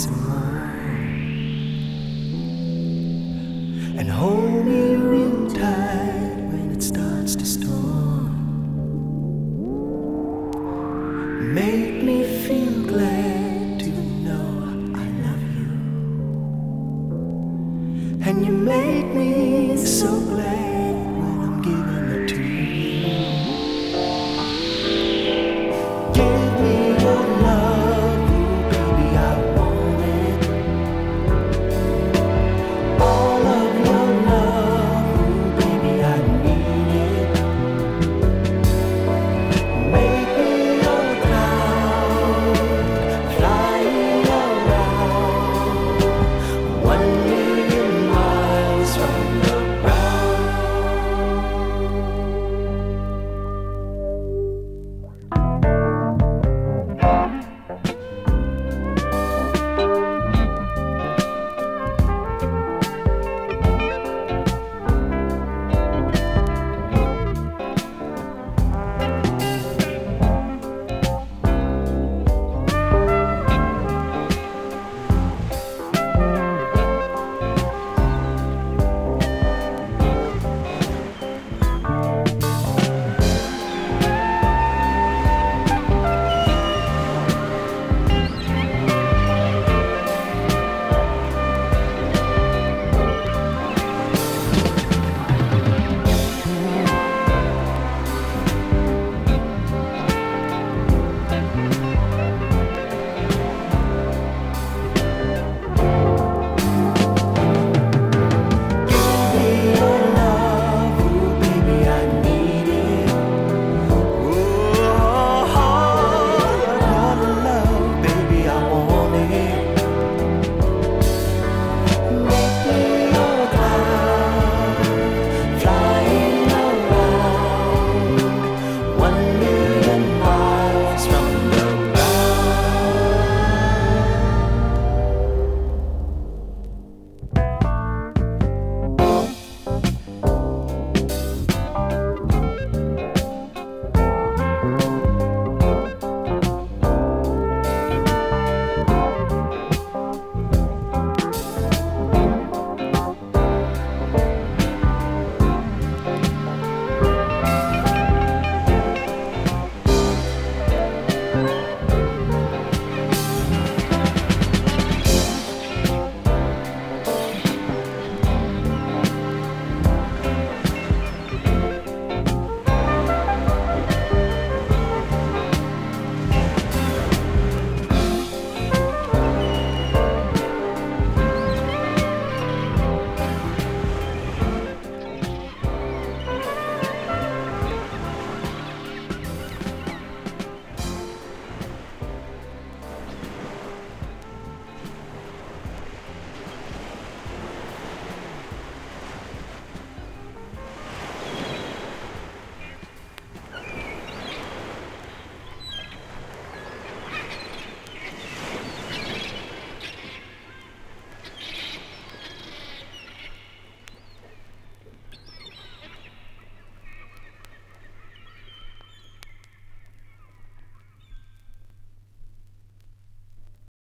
it's nice and. And hold me real tight when it starts to storm. Make me feel glad to know I love you. And you make me so glad